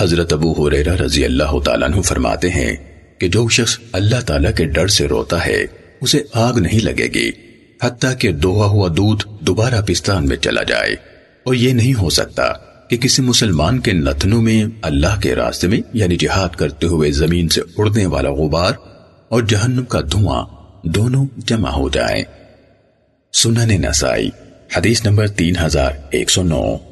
حضرت ابو حریرہ رضی اللہ تعالیٰ عنہ فرماتے ہیں کہ جو شخص اللہ تعالیٰ کے ڈر سے روتا ہے، اسے آگ نہیں لگے گی، حتیٰ کہ دوہا ہوا دودھ دوبارہ پستان میں چلا جائے۔ اور یہ نہیں ہو سکتا کہ کسی مسلمان کے نتنوں میں اللہ کے راستے میں یعنی جہاد کرتے ہوئے زمین سے اڑنے والا غبار اور جہنم کا دھواں دونوں جمع ہو جائیں۔ سنن نسائی، حدیث نمبر تین ہزار ایک سو نو۔